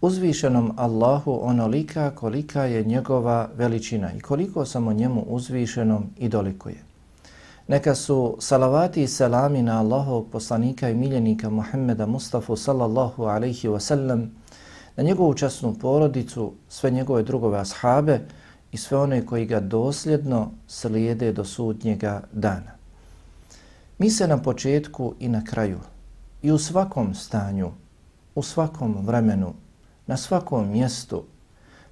uzvišenom Allahu onolika kolika je njegova veličina i koliko samo njemu uzvišenom i dolikuje. Neka su salavati i selami na Allahovog poslanika i miljenika Muhammeda Mustafa sallallahu alaihi wa sallam, na njegovu časnu porodicu, sve njegove drugove ashabe i sve one koji ga dosljedno slijede do sudnjega dana. Mi se na početku i na kraju i u svakom stanju, u svakom vremenu na svakom mjestu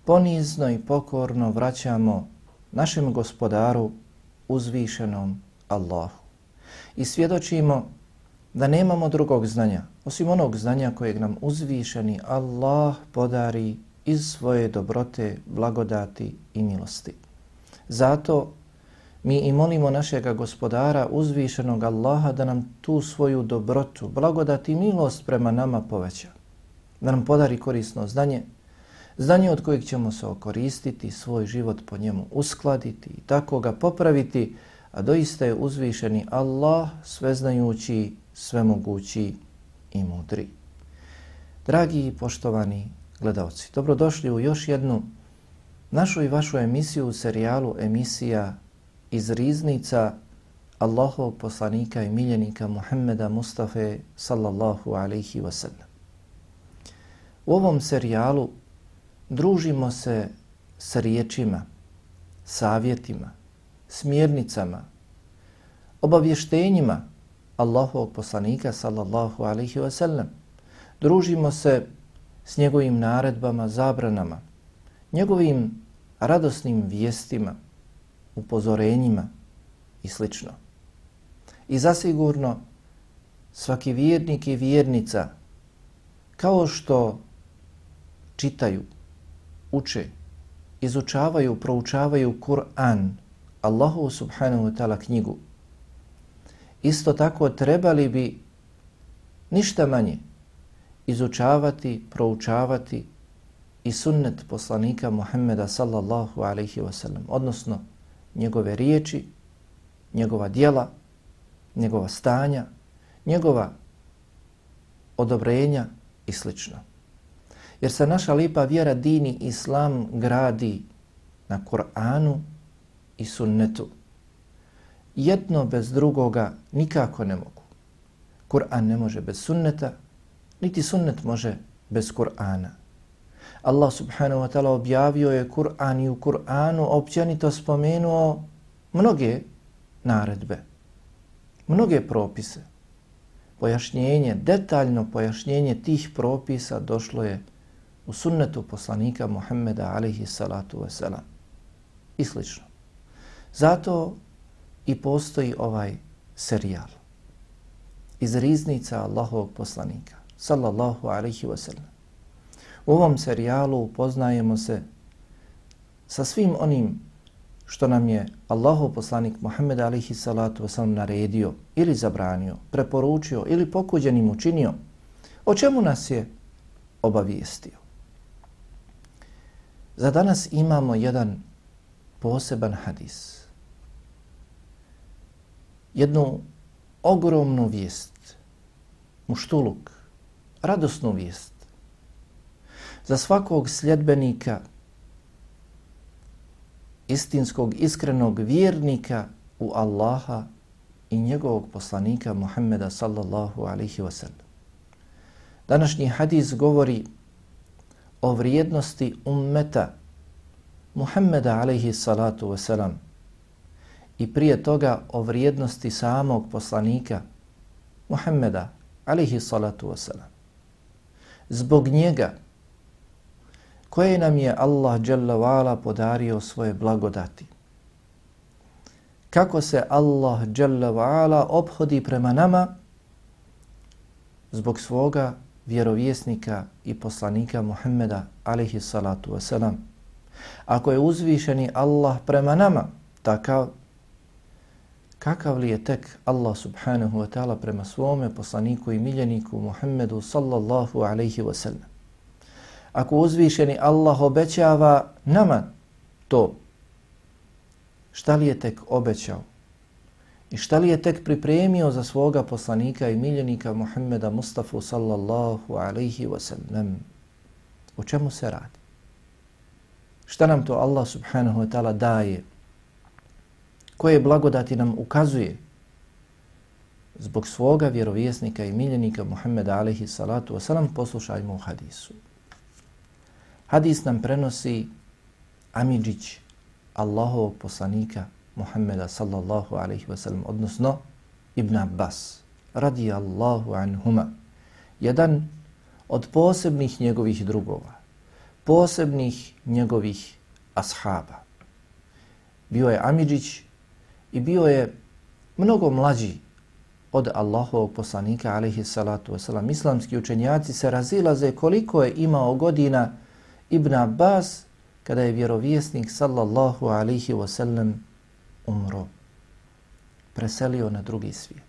ponizno i pokorno vraćamo našem gospodaru uzvišenom Allahu. I svjedočimo da nemamo drugog znanja, osim onog znanja kojeg nam uzvišeni Allah podari iz svoje dobrote, blagodati i milosti. Zato mi i molimo našeg gospodara uzvišenog Allaha da nam tu svoju dobrotu, blagodati i milost prema nama poveća da nam podari korisno znanje, znanje od kojeg ćemo se okoristiti, svoj život po njemu uskladiti i tako ga popraviti, a doista je uzvišeni Allah sveznajući, svemogući i mudri. Dragi i poštovani gledalci, dobrodošli u još jednu našu i vašu emisiju u serijalu emisija iz riznica Allahov poslanika i miljenika Muhammeda Mustafa sallallahu alaihi wasallam. U ovom serijalu družimo se sa riječima, savjetima, smjernicama, obavještenjima Allahovog poslanika sallallahu alaihi wa sallam. Družimo se s njegovim naredbama, zabranama, njegovim radosnim vijestima, upozorenjima i sl. I zasigurno svaki vjernik i vjernica kao što čitaju, uče, izučavaju, proučavaju Kur'an, Allahu subhanahu wa ta'ala knjigu, isto tako trebali bi ništa manje izučavati, proučavati i sunnet poslanika Muhammeda sallallahu alaihi wa sallam, odnosno njegove riječi, njegova dijela, njegova stanja, njegova odobrenja i slično. Jer se naša lipa vjera dini islam gradi na Kur'anu i sunnetu. Jedno bez drugoga nikako ne mogu. Kur'an ne može bez sunneta, niti sunnet može bez Kur'ana. Allah subhanahu wa ta'ala objavio je Kur'an i u Kur'anu općenito spomenuo mnoge naredbe, mnoge propise. Pojašnjenje, detaljno pojašnjenje tih propisa došlo je u sunnetu poslanika Muhammeda alaihi salatu wasalam i slično. Zato i postoji ovaj serijal iz riznica Allahovog poslanika sallallahu alaihi wasalam. U ovom serijalu upoznajemo se sa svim onim što nam je Allahov poslanik Muhammed alaihi salatu wasalam naredio ili zabranio, preporučio ili pokuđenim učinio, o čemu nas je obavijestio. Za danas imamo jedan poseban hadis. Jednu ogromnu vijest, muštuluk, radosnu vijest. Za svakog sljedbenika, istinskog, iskrenog vjernika u Allaha i njegovog poslanika Muhammeda sallallahu alaihi wasallam. Današnji hadis govori o vrijednosti ummeta Muhammeda alaihi salatu wasalam i prije toga o vrijednosti samog poslanika Muhammeda alaihi salatu wasalam. Zbog njega koje nam je Allah dželavala podario svoje blagodati. Kako se Allah dželavala obhodi prema nama zbog svoga vjerovjesnika i poslanika Muhammeda alaihi salatu wasalam. Ako je uzvišeni Allah prema nama takav, kakav li je tek Allah subhanahu wa ta'ala prema svome poslaniku i miljeniku Muhammedu sallallahu alaihi wasallam. Ako uzvišeni Allah obećava nama to, šta li je tek obećao I šta li je tek pripremio za svoga poslanika i miljenika Muhammeda Mustafa sallallahu alaihi wa sallam? O čemu se radi? Šta nam to Allah subhanahu wa ta'ala daje? Koje blagodati nam ukazuje zbog svoga vjerovjesnika i miljenika Muhammeda alaihi salatu wasallam? Poslušajmo u hadisu. Hadis nam prenosi Amidžić, Allahovog poslanika Muhammeda sallallahu alaihi wasallam, odnosno Ibn Abbas radijallahu anhuma. Jedan od posebnih njegovih drugova, posebnih njegovih ashaba. Bio je Amidžić i bio je mnogo mlađi od Allahovog poslanika alaihi salatu wasalam. Islamski učenjaci se razilaze koliko je imao godina Ibn Abbas kada je vjerovjesnik sallallahu alaihi wasallam umro, preselio na drugi svijet.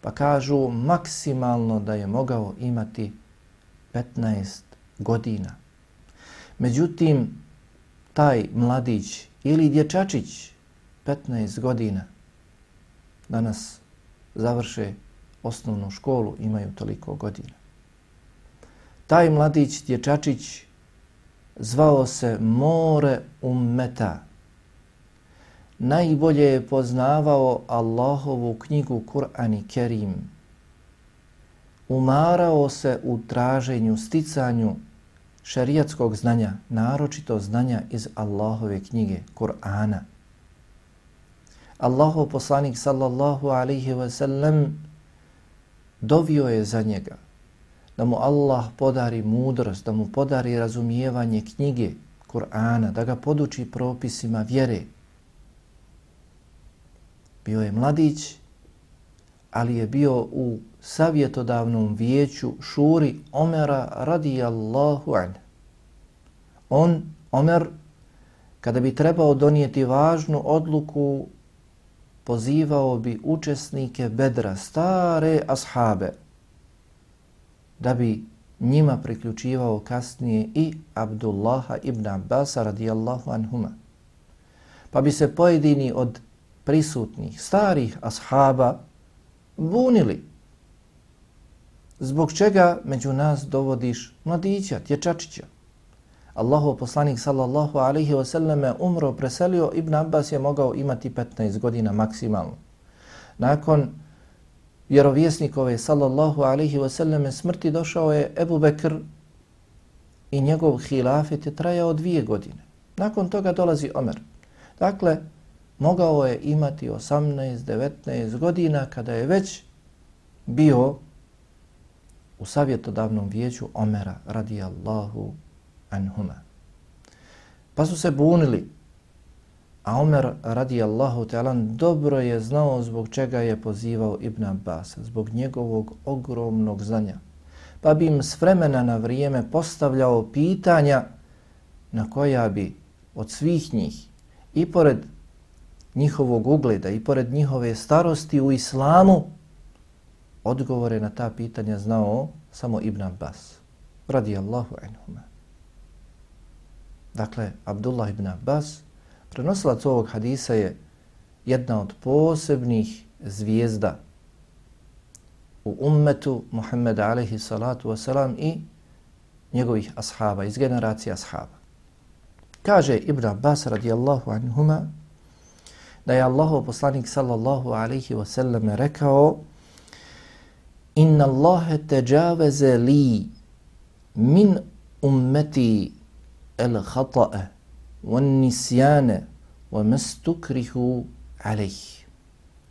Pa kažu maksimalno da je mogao imati 15 godina. Međutim, taj mladić ili dječačić 15 godina danas završe osnovnu školu, imaju toliko godina. Taj mladić, dječačić, zvao se More Ummeta, najbolje je poznavao Allahovu knjigu Kur'an i Kerim. Umarao se u traženju, sticanju šerijatskog znanja, naročito znanja iz Allahove knjige Kur'ana. Allahov poslanik sallallahu alaihi ve sellem dovio je za njega da mu Allah podari mudrost, da mu podari razumijevanje knjige Kur'ana, da ga poduči propisima vjere, Bio je mladić, ali je bio u savjetodavnom vijeću šuri Omera radijallahu an. On, Omer, kada bi trebao donijeti važnu odluku, pozivao bi učesnike bedra, stare ashabe, da bi njima priključivao kasnije i Abdullaha ibn Abbasa radijallahu anhuma. Pa bi se pojedini od prisutnih, starih ashaba bunili. Zbog čega među nas dovodiš mladića, tječačića? Allahu poslanik sallallahu alaihi wa sallame umro, preselio, Ibn Abbas je mogao imati 15 godina maksimalno. Nakon vjerovjesnikove sallallahu alaihi wa sallam smrti došao je Ebu Bekr i njegov hilafet je trajao dvije godine. Nakon toga dolazi Omer. Dakle, mogao je imati 18-19 godina kada je već bio u savjetodavnom vijeću Omera radijallahu anhuma. Pa su se bunili, a Omer radijallahu ta'alan dobro je znao zbog čega je pozivao Ibn Abbas, zbog njegovog ogromnog znanja. Pa bi im s vremena na vrijeme postavljao pitanja na koja bi od svih njih i pored njihovog ugleda i pored njihove starosti u islamu, odgovore na ta pitanja znao samo Ibn Abbas, radijallahu anhuma. Dakle, Abdullah ibn Abbas, prenosilac ovog hadisa je jedna od posebnih zvijezda u ummetu Muhammeda alaihi salatu wasalam i njegovih ashaba, iz generacije ashaba. Kaže Ibn Abbas radijallahu anhuma, da je Allahov poslanik sallallahu alaihi wa sallam rekao Inna Allahe teđaveze li min ummeti el khata'a wan nisyana wa mastukrihu alayh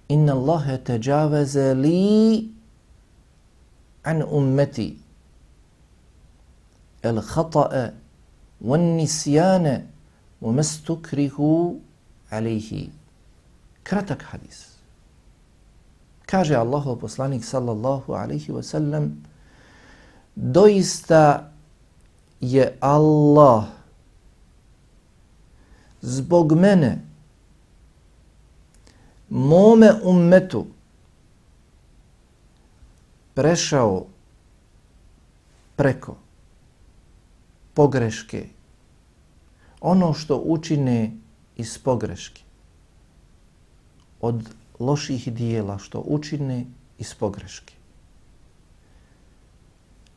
inna allaha tajawaza li an ummati al khata'a wan nisyana wa mastukrihu alayhi kratak hadis. Kaže Allahov poslanik sallallahu alaihi wa sallam doista je Allah zbog mene mome ummetu prešao preko pogreške ono što učine iz pogreške od loših dijela što učine iz pogreške.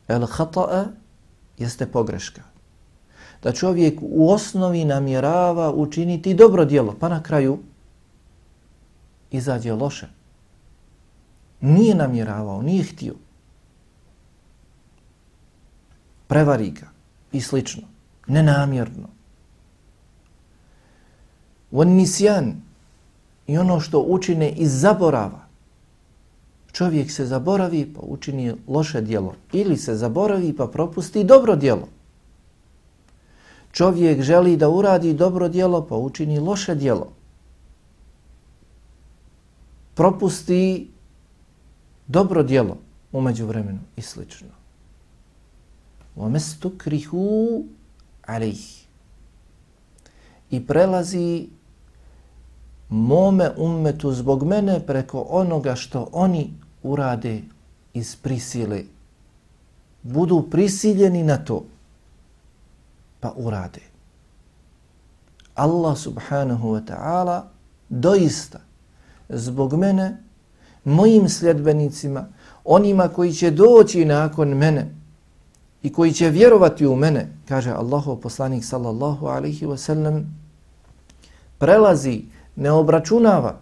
El hata'a jeste pogreška. Da čovjek u osnovi namjerava učiniti dobro dijelo, pa na kraju izađe loše. Nije namjeravao, nije htio. Prevari ga i slično. Nenamjerno. Wan nisjan i ono što učine iz zaborava. Čovjek se zaboravi pa učini loše dijelo. Ili se zaboravi pa propusti dobro dijelo. Čovjek želi da uradi dobro dijelo pa učini loše dijelo. Propusti dobro dijelo umeđu vremenu i slično. وَمَسْتُ كْرِهُ عَلَيْهِ I prelazi mome ummetu zbog mene preko onoga što oni urade iz prisile. Budu prisiljeni na to, pa urade. Allah subhanahu wa ta'ala doista zbog mene, mojim sljedbenicima, onima koji će doći nakon mene i koji će vjerovati u mene, kaže Allahov poslanik sallallahu alaihi wa sallam, prelazi ne obračunava,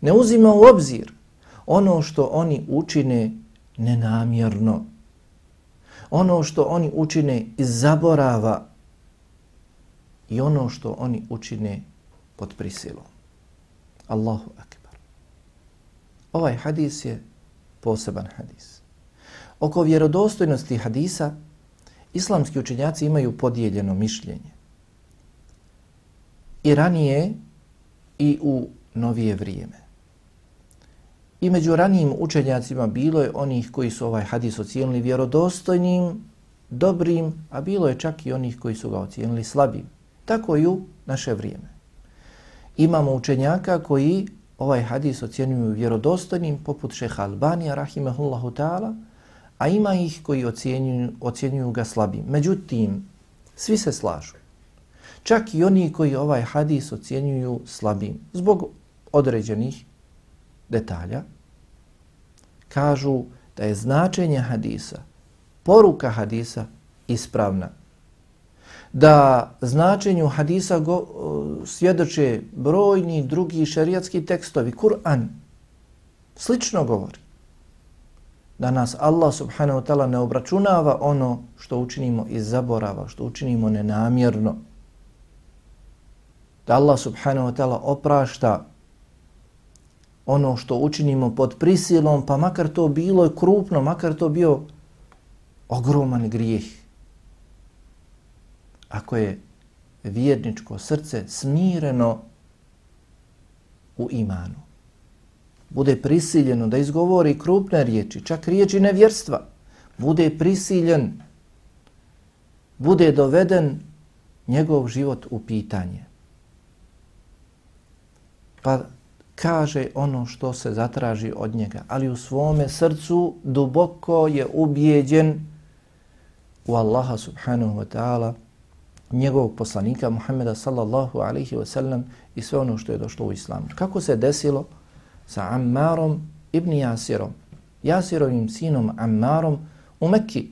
ne uzima u obzir ono što oni učine nenamjerno. Ono što oni učine iz zaborava i ono što oni učine pod prisilom. Allahu akbar. Ovaj hadis je poseban hadis. Oko vjerodostojnosti hadisa islamski učenjaci imaju podijeljeno mišljenje. I ranije i u novije vrijeme. I među ranijim učenjacima bilo je onih koji su ovaj hadis ocijenili vjerodostojnim, dobrim, a bilo je čak i onih koji su ga ocijenili slabim. Tako i u naše vrijeme. Imamo učenjaka koji ovaj hadis ocjenjuju vjerodostojnim, poput šeha Albanija, rahimahullahu ta'ala, a ima ih koji ocjenjuju, ocjenjuju ga slabim. Međutim, svi se slažu. Čak i oni koji ovaj hadis ocjenjuju slabim zbog određenih detalja, kažu da je značenje hadisa, poruka hadisa ispravna. Da značenju hadisa go, svjedoče brojni drugi šerijatski tekstovi, Kur'an, slično govori. Da nas Allah subhanahu wa ta'ala ne obračunava ono što učinimo iz zaborava, što učinimo nenamjerno da Allah subhanahu wa ta'ala oprašta ono što učinimo pod prisilom, pa makar to bilo krupno, makar to bio ogroman grijeh. Ako je vjerničko srce smireno u imanu, bude prisiljeno da izgovori krupne riječi, čak riječi nevjerstva, bude prisiljen, bude doveden njegov život u pitanje pa kaže ono što se zatraži od njega, ali u svome srcu duboko je ubijeđen u Allaha subhanahu wa ta'ala, njegovog poslanika Muhammeda sallallahu alaihi wa sallam i sve ono što je došlo u islamu. Kako se desilo sa Ammarom ibn Jasirom, Jasirovim sinom Ammarom u Mekki,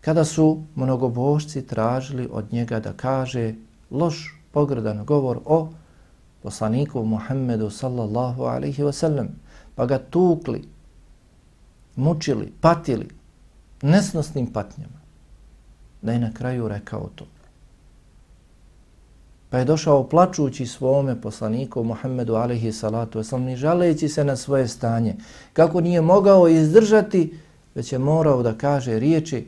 kada su mnogobožci tražili od njega da kaže loš pogrdan govor o poslaniku Muhammedu sallallahu alaihi wa sallam, pa ga tukli, mučili, patili, nesnosnim patnjama, da je na kraju rekao to. Pa je došao plačući svome poslaniku Muhammedu alaihi salatu wasalam, ni žaleći se na svoje stanje, kako nije mogao izdržati, već je morao da kaže riječi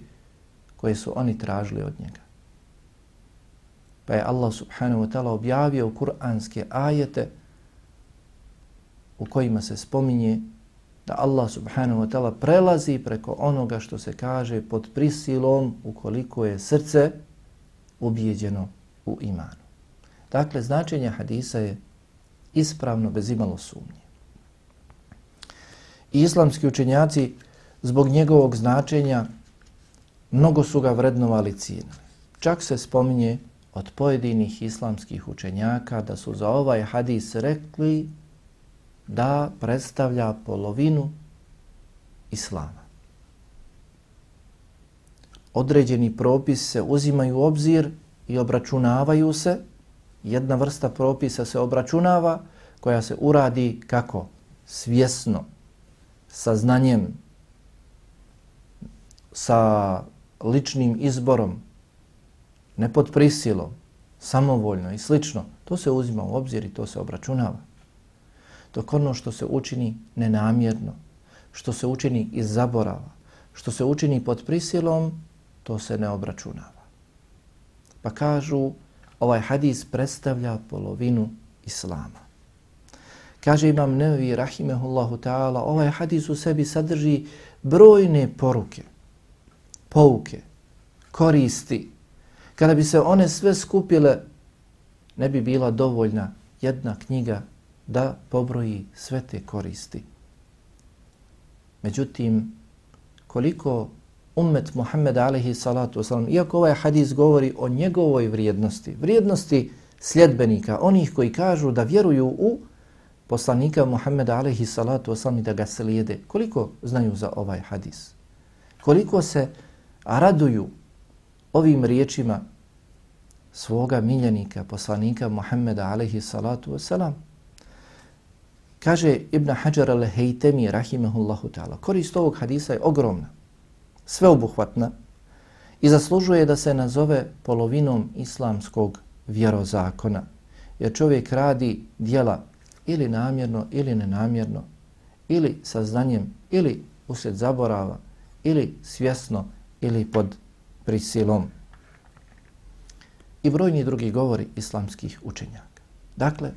koje su oni tražili od njega. Pa je Allah subhanahu wa ta'ala objavio kuranske ajete u kojima se spominje da Allah subhanahu wa ta'ala prelazi preko onoga što se kaže pod prisilom ukoliko je srce ubijeđeno u imanu. Dakle, značenje hadisa je ispravno bez imalo sumnje. I islamski učenjaci zbog njegovog značenja mnogo su ga vrednovali cijenili. Čak se spominje od pojedinih islamskih učenjaka da su za ovaj hadis rekli da predstavlja polovinu islama. Određeni propis se uzimaju u obzir i obračunavaju se. Jedna vrsta propisa se obračunava koja se uradi kako? Svjesno, sa znanjem, sa ličnim izborom, ne pod prisilom, samovoljno i slično. To se uzima u obzir i to se obračunava dok ono što se učini nenamjerno, što se učini iz zaborava, što se učini pod prisilom, to se ne obračunava. Pa kažu, ovaj hadis predstavlja polovinu Islama. Kaže imam Nevi, rahimehullahu ta'ala, ovaj hadis u sebi sadrži brojne poruke, pouke, koristi. Kada bi se one sve skupile, ne bi bila dovoljna jedna knjiga da pobroji sve te koristi. Međutim, koliko ummet Muhammeda alaihi salatu wasalam, iako ovaj hadis govori o njegovoj vrijednosti, vrijednosti sljedbenika, onih koji kažu da vjeruju u poslanika Muhammeda alaihi salatu wasalam i da ga slijede, koliko znaju za ovaj hadis? Koliko se raduju ovim riječima svoga miljenika, poslanika Muhammeda alaihi salatu wasalam? Kaže Ibn Hajar al-Hejtemi rahimahullahu ta'ala, korist ovog hadisa je ogromna, sveobuhvatna i zaslužuje da se nazove polovinom islamskog vjerozakona. Jer čovjek radi dijela ili namjerno ili nenamjerno, ili sa znanjem, ili usred zaborava, ili svjesno, ili pod prisilom. I brojni drugi govori islamskih učenjaka. Dakle,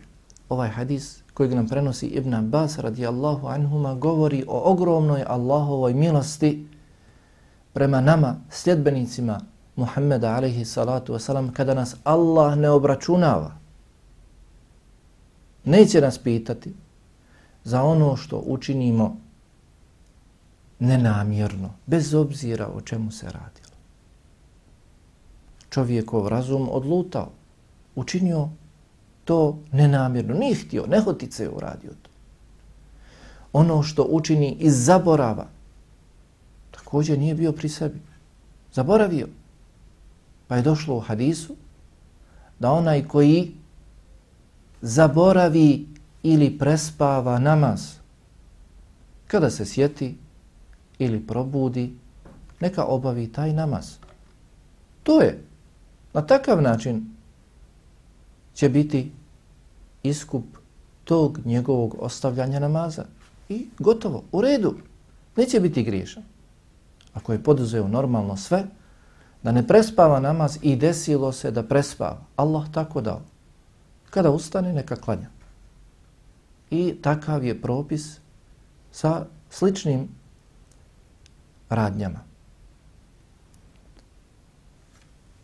ovaj hadis kojeg nam prenosi Ibn Abbas radijallahu anhuma govori o ogromnoj Allahovoj milosti prema nama, sljedbenicima Muhammeda alaihi salatu wasalam, kada nas Allah ne obračunava. Neće nas pitati za ono što učinimo nenamjerno, bez obzira o čemu se radi. Čovjekov razum odlutao, učinio to nenamjerno, nije htio, nehotice je uradio to. Ono što učini iz zaborava, također nije bio pri sebi. Zaboravio. Pa je došlo u hadisu da onaj koji zaboravi ili prespava namaz, kada se sjeti ili probudi, neka obavi taj namaz. To je. Na takav način će biti iskup tog njegovog ostavljanja namaza. I gotovo, u redu, neće biti griješan. Ako je poduzeo normalno sve, da ne prespava namaz i desilo se da prespava, Allah tako dao. Kada ustane, neka klanja. I takav je propis sa sličnim radnjama.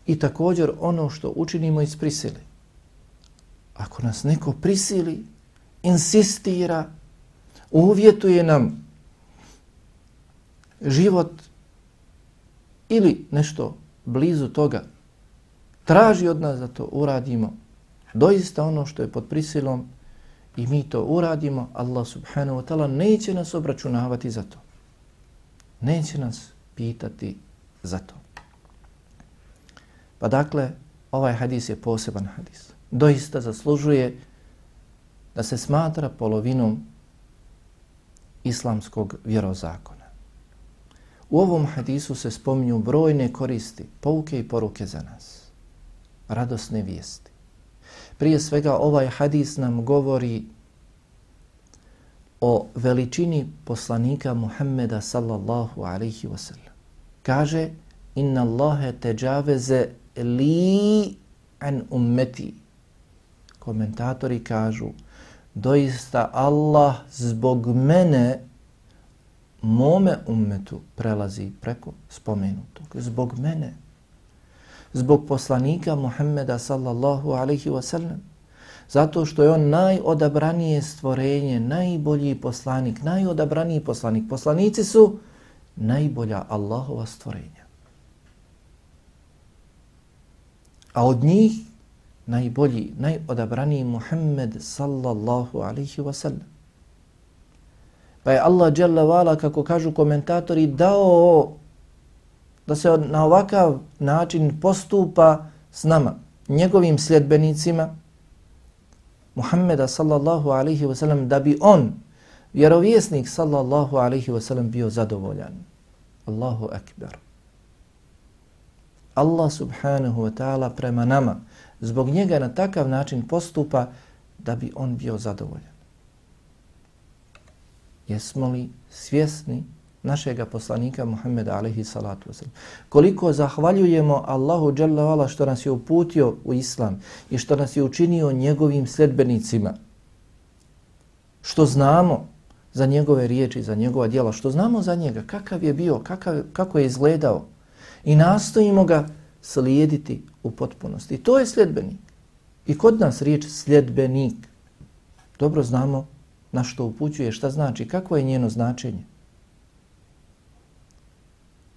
I također ono što učinimo iz prisili ako nas neko prisili, insistira, uvjetuje nam život ili nešto blizu toga, traži od nas da to uradimo, doista ono što je pod prisilom i mi to uradimo, Allah subhanahu wa ta'ala neće nas obračunavati za to. Neće nas pitati za to. Pa dakle, ovaj hadis je poseban hadis doista zaslužuje da se smatra polovinom islamskog vjerozakona. U ovom hadisu se spominju brojne koristi, pouke i poruke za nas. Radosne vijesti. Prije svega ovaj hadis nam govori o veličini poslanika Muhammeda sallallahu alaihi wasallam. Kaže, inna Allahe teđaveze li an ummeti komentatori kažu doista Allah zbog mene mome ummetu prelazi preko spomenutog. Zbog mene, zbog poslanika Muhammeda sallallahu alaihi wasallam. zato što je on najodabranije stvorenje, najbolji poslanik, najodabraniji poslanik. Poslanici su najbolja Allahova stvorenja. A od njih najbolji, najodabraniji Muhammed sallallahu alaihi wa sallam. Pa je Allah Jalla Vala, kako kažu komentatori, dao da se na ovakav način postupa s nama, njegovim sljedbenicima, Muhammeda sallallahu alaihi wa sallam, da bi on, vjerovjesnik sallallahu alaihi wa sallam, bio zadovoljan. Allahu akbar. Allah subhanahu wa ta'ala prema nama, zbog njega na takav način postupa da bi on bio zadovoljan. Jesmo li svjesni našega poslanika Muhammeda alaihi salatu wasalam? Koliko zahvaljujemo Allahu dželle što nas je uputio u Islam i što nas je učinio njegovim sljedbenicima? Što znamo za njegove riječi, za njegova djela, što znamo za njega, kakav je bio, kakav, kako je izgledao i nastojimo ga slijediti u potpunosti. I to je sljedbenik. I kod nas riječ sljedbenik. Dobro znamo na što upućuje, šta znači, kako je njeno značenje.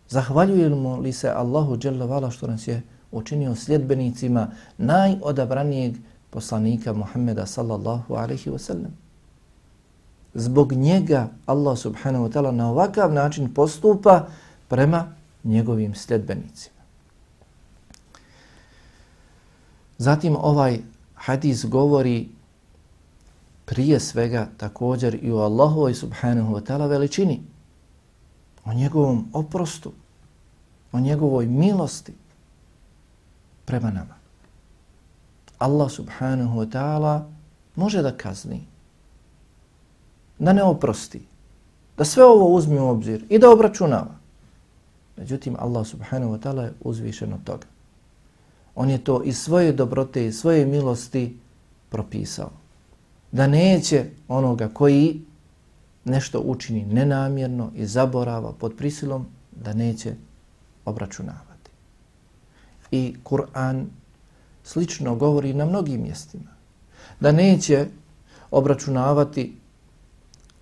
Zahvaljujemo li se Allahu dželle što nas je učinio sljedbenicima najodabranijeg poslanika Muhammeda sallallahu alaihi wasallam. Zbog njega Allah subhanahu wa ta'ala na ovakav način postupa prema njegovim sljedbenicima. Zatim ovaj hadis govori prije svega također i o Allahovoj subhanahu wa ta'ala veličini, o njegovom oprostu, o njegovoj milosti prema nama. Allah subhanahu wa ta'ala može da kazni, da ne oprosti, da sve ovo uzme u obzir i da obračunava. Međutim, Allah subhanahu wa ta'ala je uzvišen od toga. On je to iz svoje dobrote i svoje milosti propisao. Da neće onoga koji nešto učini nenamjerno i zaborava pod prisilom, da neće obračunavati. I Kur'an slično govori na mnogim mjestima. Da neće obračunavati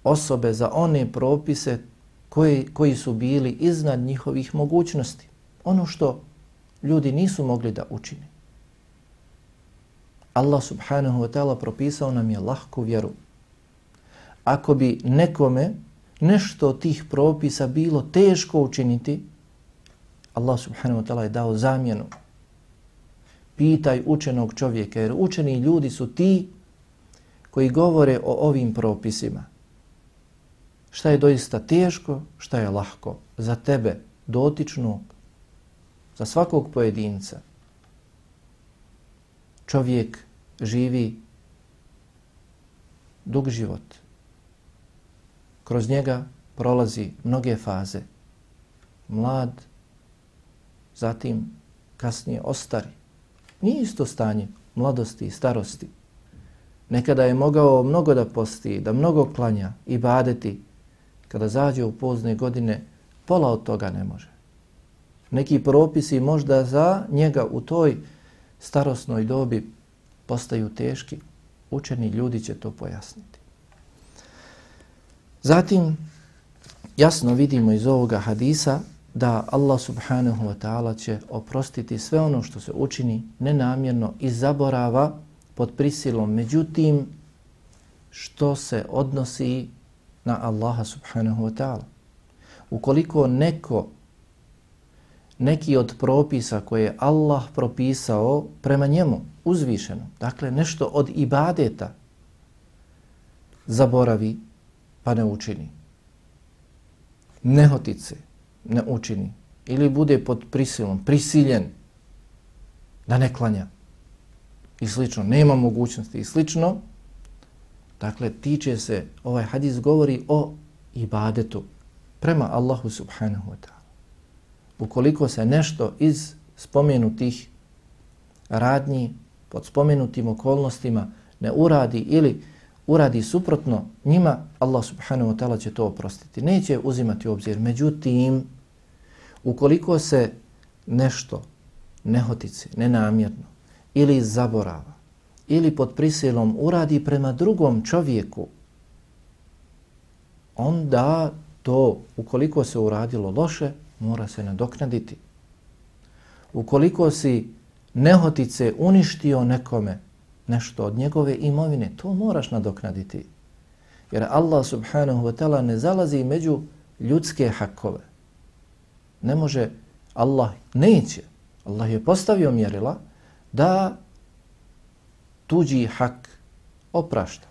osobe za one propise koji, koji su bili iznad njihovih mogućnosti. Ono što ljudi nisu mogli da učine. Allah subhanahu wa ta'ala propisao nam je lahku vjeru. Ako bi nekome nešto od tih propisa bilo teško učiniti, Allah subhanahu wa ta'ala je dao zamjenu. Pitaj učenog čovjeka, jer učeni ljudi su ti koji govore o ovim propisima. Šta je doista teško, šta je lahko za tebe, dotičnog, za svakog pojedinca. Čovjek živi dug život. Kroz njega prolazi mnoge faze. Mlad, zatim kasnije ostari. Nije isto stanje mladosti i starosti. Nekada je mogao mnogo da posti, da mnogo klanja i badeti. Kada zađe u pozne godine, pola od toga ne može neki propisi možda za njega u toj starosnoj dobi postaju teški, učeni ljudi će to pojasniti. Zatim, jasno vidimo iz ovoga hadisa da Allah subhanahu wa ta'ala će oprostiti sve ono što se učini nenamjerno i zaborava pod prisilom. Međutim, što se odnosi na Allaha subhanahu wa ta'ala? Ukoliko neko neki od propisa koje je Allah propisao prema njemu, uzvišeno, dakle nešto od ibadeta, zaboravi pa ne učini. Nehotice ne učini. Ili bude pod prisilom, prisiljen da ne klanja. I slično, nema mogućnosti i slično. Dakle, tiče se, ovaj hadis govori o ibadetu prema Allahu subhanahu wa ta'ala ukoliko se nešto iz spomenutih radnji pod spomenutim okolnostima ne uradi ili uradi suprotno njima, Allah subhanahu wa ta'ala će to oprostiti. Neće uzimati u obzir. Međutim, ukoliko se nešto nehotice, nenamjerno ili zaborava ili pod prisilom uradi prema drugom čovjeku, onda to, ukoliko se uradilo loše, mora se nadoknaditi. Ukoliko si nehotice uništio nekome nešto od njegove imovine, to moraš nadoknaditi. Jer Allah subhanahu wa ta'ala ne zalazi među ljudske hakove. Ne može, Allah neće, Allah je postavio mjerila da tuđi hak oprašta.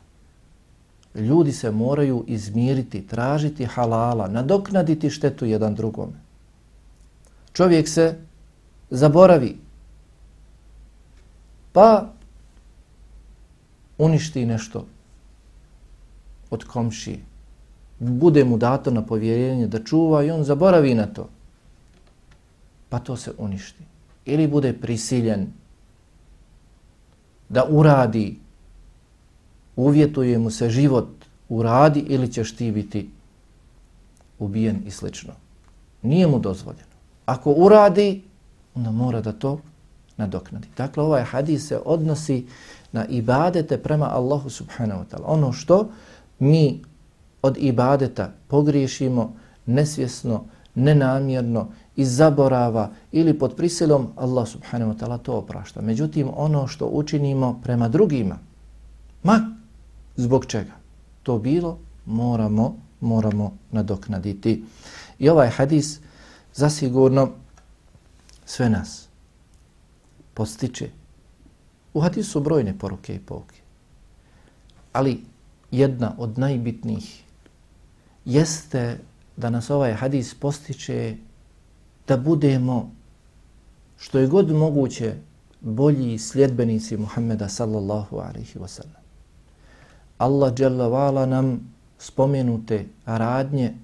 Ljudi se moraju izmiriti, tražiti halala, nadoknaditi štetu jedan drugome. Čovjek se zaboravi, pa uništi nešto od komšije, bude mu dato na povjerenje da čuva i on zaboravi na to, pa to se uništi. Ili bude prisiljen da uradi, uvjetuje mu se život, uradi ili ćeš ti biti ubijen i slično. Nije mu dozvoljeno. Ako uradi, onda mora da to nadoknadi. Dakle, ovaj hadis se odnosi na ibadete prema Allahu subhanahu wa ta'ala. Ono što mi od ibadeta pogriješimo nesvjesno, nenamjerno, iz zaborava ili pod prisilom, Allah subhanahu wa ta'ala to oprašta. Međutim, ono što učinimo prema drugima, ma zbog čega to bilo, moramo, moramo nadoknaditi. I ovaj hadis zasigurno sve nas postiče. U hadisu su brojne poruke i pouke. Ali jedna od najbitnijih jeste da nas ovaj hadis postiče da budemo što je god moguće bolji sljedbenici Muhammeda sallallahu alaihi wa sallam. Allah dželle nam spomenute radnje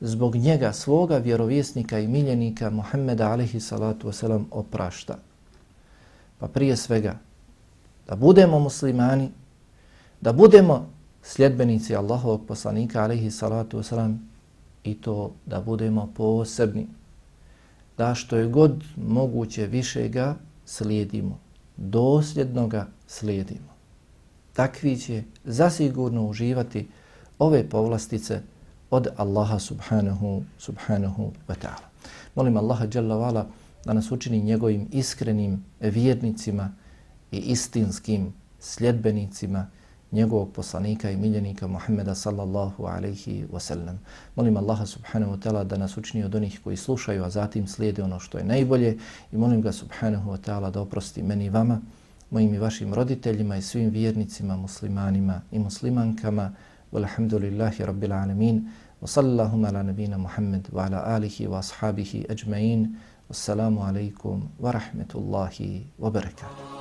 zbog njega, svoga vjerovjesnika i miljenika Muhammeda alaihi salatu wasalam oprašta. Pa prije svega, da budemo muslimani, da budemo sljedbenici Allahovog poslanika alaihi salatu wasalam i to da budemo posebni, da što je god moguće više ga slijedimo, dosljedno ga slijedimo. Takvi će zasigurno uživati ove povlastice od Allaha subhanahu, subhanahu wa ta'ala. Molim Allaha dželavala vala da nas učini njegovim iskrenim vjernicima i istinskim sljedbenicima njegovog poslanika i miljenika Muhammeda sallallahu alaihi wa sallam. Molim Allaha subhanahu wa ta'ala da nas učini od onih koji slušaju, a zatim slijede ono što je najbolje i molim ga subhanahu wa ta'ala da oprosti meni i vama, mojim i vašim roditeljima i svim vjernicima, muslimanima i muslimankama. Walhamdulillahi rabbil alamin. Wa sallallahu ala nabina Muhammed wa ala alihi wa ashabihi ajma'in. Wassalamu alaikum wa rahmetullahi wa barakatuh.